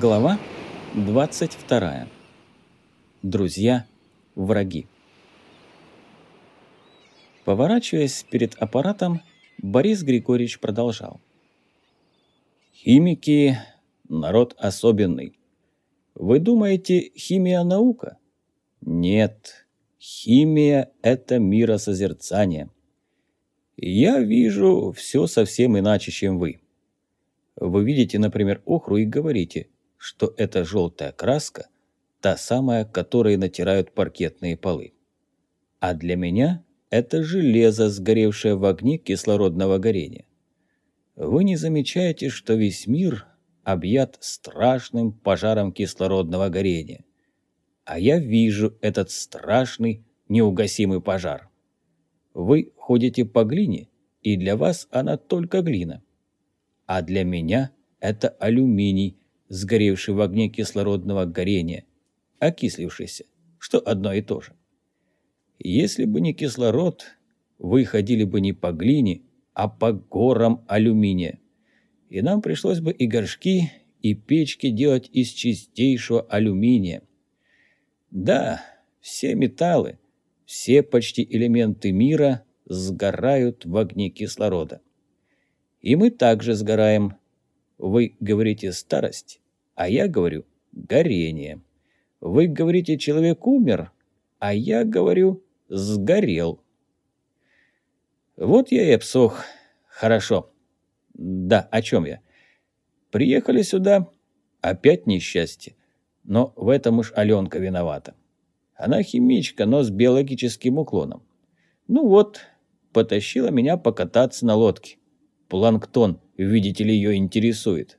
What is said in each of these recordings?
Глава 22. Друзья, враги. Поворачиваясь перед аппаратом, Борис Григорьевич продолжал. Химики – народ особенный. Вы думаете, химия – наука? Нет, химия – это миросозерцание. Я вижу все совсем иначе, чем вы. Вы видите, например, охру и говорите – что эта желтая краска – та самая, которой натирают паркетные полы. А для меня это железо, сгоревшее в огне кислородного горения. Вы не замечаете, что весь мир объят страшным пожаром кислородного горения. А я вижу этот страшный неугасимый пожар. Вы ходите по глине, и для вас она только глина. А для меня это алюминий, сгоревший в огне кислородного горения, окислившийся, что одно и то же. Если бы не кислород, вы ходили бы не по глине, а по горам алюминия. И нам пришлось бы и горшки, и печки делать из чистейшего алюминия. Да, все металлы, все почти элементы мира сгорают в огне кислорода. И мы также сгораем, вы говорите «старость», а я говорю «горение». Вы говорите «человек умер», а я говорю «сгорел». Вот я и обсох. Хорошо. Да, о чем я? Приехали сюда, опять несчастье. Но в этом уж Аленка виновата. Она химичка, но с биологическим уклоном. Ну вот, потащила меня покататься на лодке. Планктон, видите ли, ее интересует.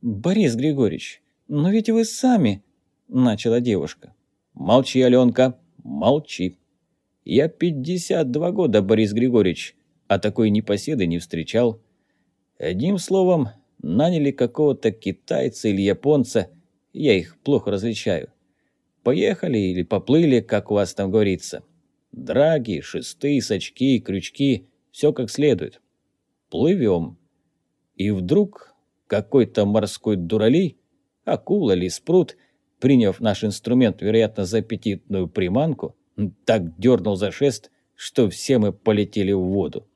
«Борис Григорьевич, но ведь вы сами...» – начала девушка. «Молчи, Аленка, молчи. Я 52 года, Борис Григорьевич, а такой непоседы не встречал. Одним словом, наняли какого-то китайца или японца, я их плохо различаю. Поехали или поплыли, как у вас там говорится. Драги, шесты, сачки, крючки все как следует. Плывем. И вдруг какой-то морской дуралей, акула или спрут, приняв наш инструмент, вероятно, за аппетитную приманку, так дернул за шест, что все мы полетели в воду.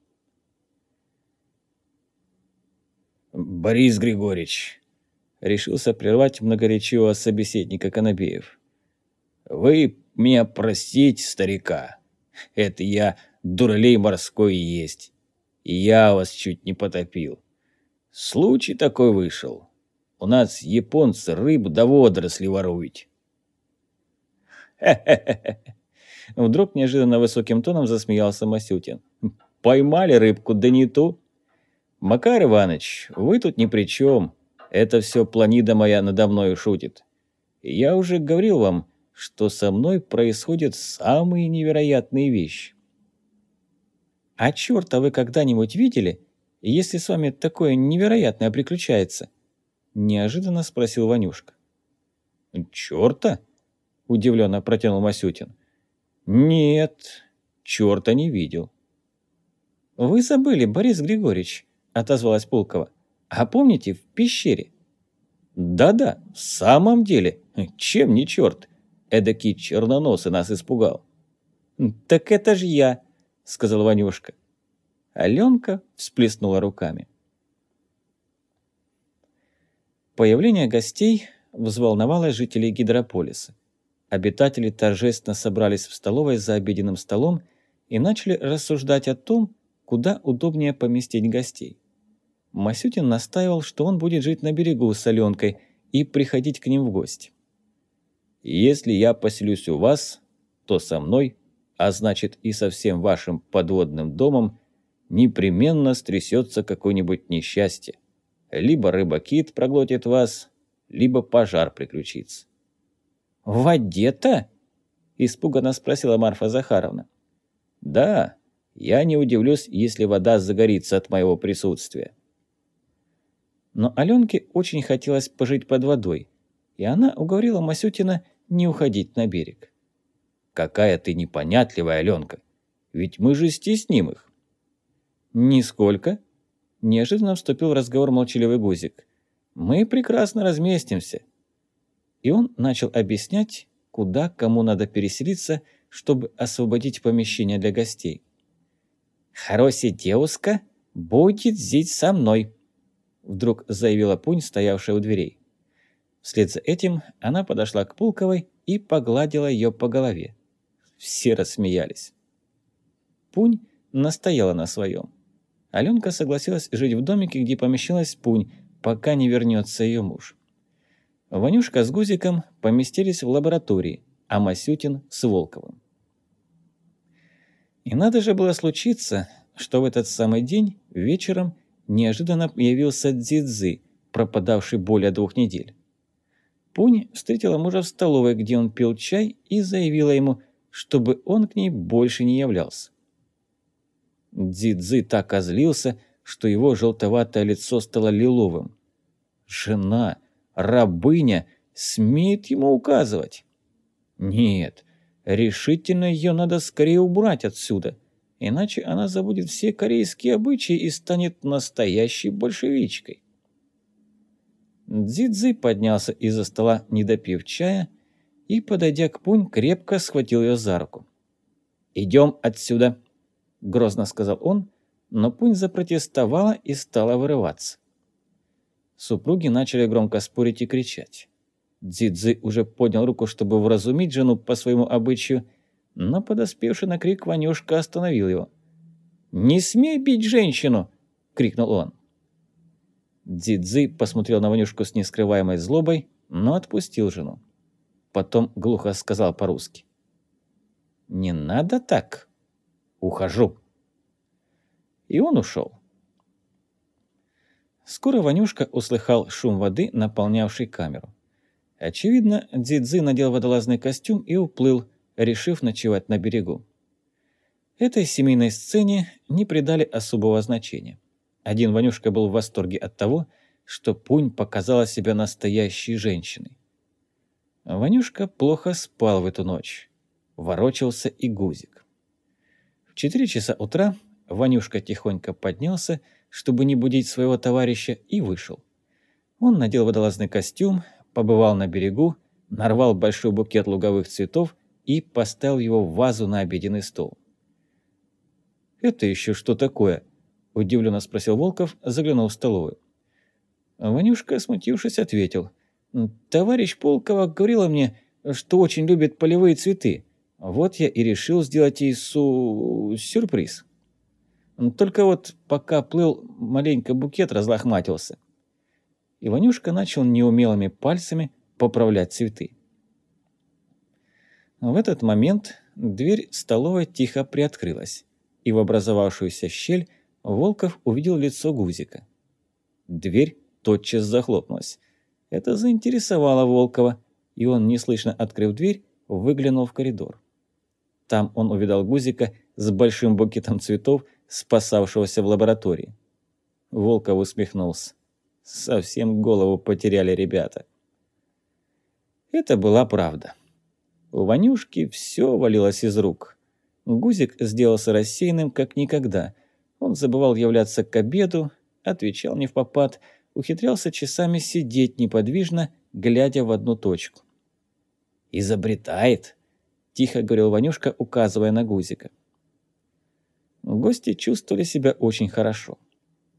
«Борис Григорьевич», — решился прервать многоречивого собеседника Конобеев, — «вы меня простите, старика. Это я дуралей морской есть. И я вас чуть не потопил. Случай такой вышел. У нас японцы рыбу до водоросли воруют. Вдруг неожиданно высоким тоном засмеялся Масютин. Поймали рыбку, да не ту. Макар Иванович, вы тут ни при чем. Это все планида моя надо мною шутит. Я уже говорил вам, что со мной происходят самые невероятные вещи. А черта вы когда-нибудь видели, если с вами такое невероятное приключается?» Неожиданно спросил Ванюшка. «Черта?» – удивленно протянул Масютин. «Нет, черта не видел». «Вы забыли, Борис Григорьевич», – отозвалась Пулкова. «А помните, в пещере?» «Да-да, в самом деле, чем не черт? Эдакий черноносый нас испугал». «Так это же я», — сказал Ванюшка. Аленка всплеснула руками. Появление гостей взволновало жителей Гидрополиса. Обитатели торжественно собрались в столовой за обеденным столом и начали рассуждать о том, куда удобнее поместить гостей. Масютин настаивал, что он будет жить на берегу с Аленкой и приходить к ним в гости. «Если я поселюсь у вас, то со мной а значит и со всем вашим подводным домом, непременно стрясется какое-нибудь несчастье. Либо рыба-кит проглотит вас, либо пожар приключится. «В воде-то?» – испуганно спросила Марфа Захаровна. «Да, я не удивлюсь, если вода загорится от моего присутствия». Но Аленке очень хотелось пожить под водой, и она уговорила Масютина не уходить на берег. Какая ты непонятливая, Аленка. Ведь мы же стесним их. Нисколько. Неожиданно вступил в разговор молчаливый Гузик. Мы прекрасно разместимся. И он начал объяснять, куда кому надо переселиться, чтобы освободить помещение для гостей. «Хорошая девушка будет здесь со мной», — вдруг заявила Пунь, стоявшая у дверей. Вслед за этим она подошла к Пулковой и погладила ее по голове. Все рассмеялись. Пунь настояла на своем. Аленка согласилась жить в домике, где помещалась Пунь, пока не вернется ее муж. Ванюшка с Гузиком поместились в лаборатории, а Масютин с Волковым. И надо же было случиться, что в этот самый день вечером неожиданно явился Дзидзы, пропадавший более двух недель. Пунь встретила мужа в столовой, где он пил чай, и заявила ему, чтобы он к ней больше не являлся. Дзидзы так озлился, что его желтоватое лицо стало лиловым. Жена, рабыня, смеет ему указывать. Нет, решительно ее надо скорее убрать отсюда, иначе она забудет все корейские обычаи и станет настоящей большевичкой. Дзидзы поднялся из-за стола, не допив чая, и, подойдя к Пунь, крепко схватил ее за руку. «Идем отсюда!» – грозно сказал он, но Пунь запротестовала и стала вырываться. Супруги начали громко спорить и кричать. Дзидзы уже поднял руку, чтобы вразумить жену по своему обычаю, но подоспевший на крик Ванюшка остановил его. «Не смей бить женщину!» – крикнул он. Дзидзы посмотрел на Ванюшку с нескрываемой злобой, но отпустил жену. Потом глухо сказал по-русски. «Не надо так. Ухожу». И он ушел. Скоро Ванюшка услыхал шум воды, наполнявший камеру. Очевидно, Дзидзы надел водолазный костюм и уплыл, решив ночевать на берегу. Этой семейной сцене не придали особого значения. Один Ванюшка был в восторге от того, что Пунь показала себя настоящей женщиной. Ванюшка плохо спал в эту ночь. Ворочался и гузик. В четыре часа утра Ванюшка тихонько поднялся, чтобы не будить своего товарища, и вышел. Он надел водолазный костюм, побывал на берегу, нарвал большой букет луговых цветов и поставил его в вазу на обеденный стол. «Это еще что такое?» Удивленно спросил Волков, заглянул в столовую. Ванюшка, смутившись, ответил. «Товарищ Полкова говорила мне, что очень любит полевые цветы. Вот я и решил сделать ей су... сюрприз. Только вот пока плыл, маленько букет разлохматился». И Ванюшка начал неумелыми пальцами поправлять цветы. В этот момент дверь столовой тихо приоткрылась, и в образовавшуюся щель Волков увидел лицо Гузика. Дверь тотчас захлопнулась. Это заинтересовало Волкова, и он, неслышно открыв дверь, выглянул в коридор. Там он увидал Гузика с большим букетом цветов, спасавшегося в лаборатории. Волков усмехнулся. Совсем голову потеряли ребята. Это была правда. У Ванюшки все валилось из рук. Гузик сделался рассеянным, как никогда – он забывал являться к обеду, отвечал не в попад, ухитрялся часами сидеть неподвижно, глядя в одну точку. «Изобретает», – тихо говорил Ванюшка, указывая на Гузика. Гости чувствовали себя очень хорошо.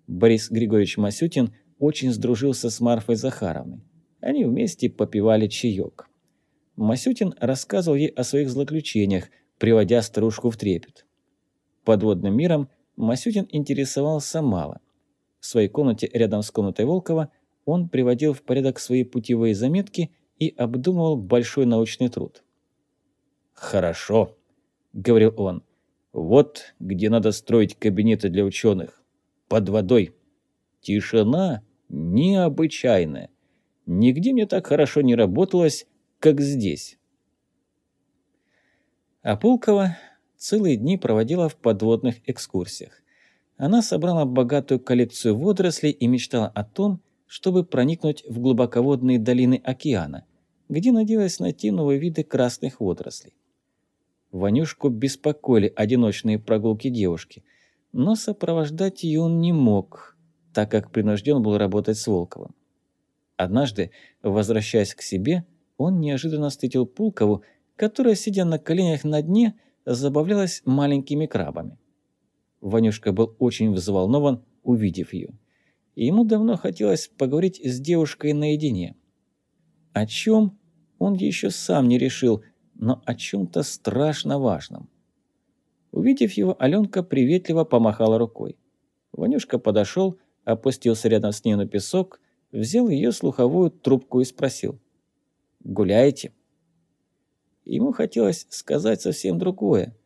Борис Григорьевич Масютин очень сдружился с Марфой Захаровной. Они вместе попивали чаек. Масютин рассказывал ей о своих злоключениях, приводя старушку в трепет. Подводным миром Масютин интересовался мало. В своей комнате рядом с комнатой Волкова он приводил в порядок свои путевые заметки и обдумывал большой научный труд. «Хорошо», — говорил он, — «вот где надо строить кабинеты для ученых. Под водой. Тишина необычайная. Нигде мне так хорошо не работалось, как здесь». А Пулкова целые дни проводила в подводных экскурсиях. Она собрала богатую коллекцию водорослей и мечтала о том, чтобы проникнуть в глубоководные долины океана, где надеялась найти новые виды красных водорослей. Ванюшку беспокоили одиночные прогулки девушки, но сопровождать ее он не мог, так как принужден был работать с Волковым. Однажды, возвращаясь к себе, он неожиданно встретил Пулкову, которая, сидя на коленях на дне, забавлялась маленькими крабами. Ванюшка был очень взволнован, увидев ее. И ему давно хотелось поговорить с девушкой наедине. О чем он еще сам не решил, но о чем-то страшно важном. Увидев его, Аленка приветливо помахала рукой. Ванюшка подошел, опустился рядом с ней на песок, взял ее слуховую трубку и спросил. «Гуляете?» Ему хотелось сказать совсем другое.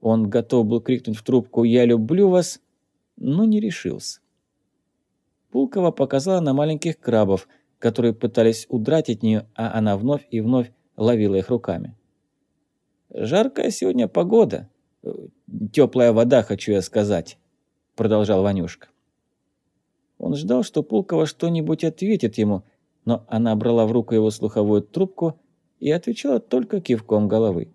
Он готов был крикнуть в трубку «Я люблю вас», но не решился. Пулкова показала на маленьких крабов, которые пытались удрать от нее, а она вновь и вновь ловила их руками. «Жаркая сегодня погода. Теплая вода, хочу я сказать», — продолжал Ванюшка. Он ждал, что Пулкова что-нибудь ответит ему, но она брала в руку его слуховую трубку и отвечала только кивком головы.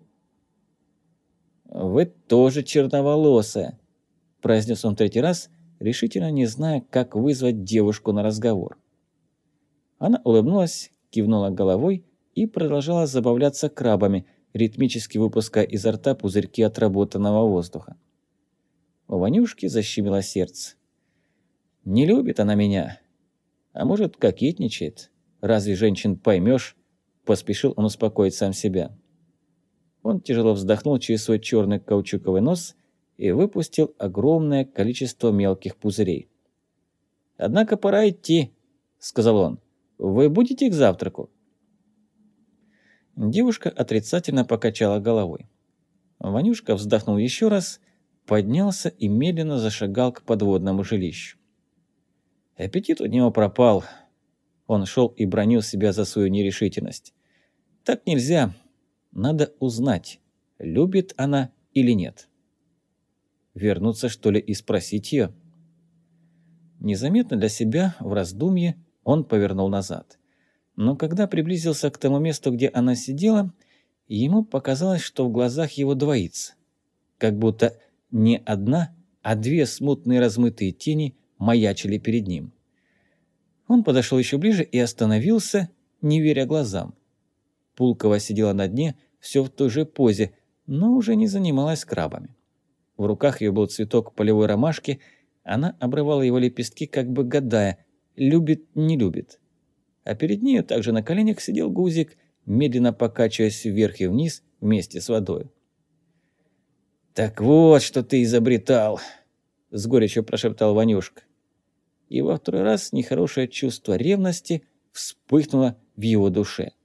«Вы тоже черноволосая», – произнес он третий раз, решительно не зная, как вызвать девушку на разговор. Она улыбнулась, кивнула головой и продолжала забавляться крабами, ритмически выпуская изо рта пузырьки отработанного воздуха. У Ванюшки защемило сердце. «Не любит она меня. А может, кокетничает? Разве женщин поймешь?» Поспешил он успокоить сам себя. Он тяжело вздохнул через свой черный каучуковый нос и выпустил огромное количество мелких пузырей. «Однако пора идти», — сказал он. «Вы будете к завтраку?» Девушка отрицательно покачала головой. Ванюшка вздохнул еще раз, поднялся и медленно зашагал к подводному жилищу. Аппетит у него пропал. Он шел и бронил себя за свою нерешительность. Так нельзя. Надо узнать, любит она или нет. Вернуться, что ли, и спросить ее? Незаметно для себя, в раздумье, он повернул назад. Но когда приблизился к тому месту, где она сидела, ему показалось, что в глазах его двоится. Как будто не одна, а две смутные размытые тени маячили перед ним. Он подошел еще ближе и остановился, не веря глазам. Пулкова сидела на дне, все в той же позе, но уже не занималась крабами. В руках ее был цветок полевой ромашки, она обрывала его лепестки, как бы гадая, любит, не любит. А перед нею также на коленях сидел гузик, медленно покачиваясь вверх и вниз вместе с водой. «Так вот, что ты изобретал!» — с горечью прошептал Ванюшка. И во второй раз нехорошее чувство ревности вспыхнуло в его душе.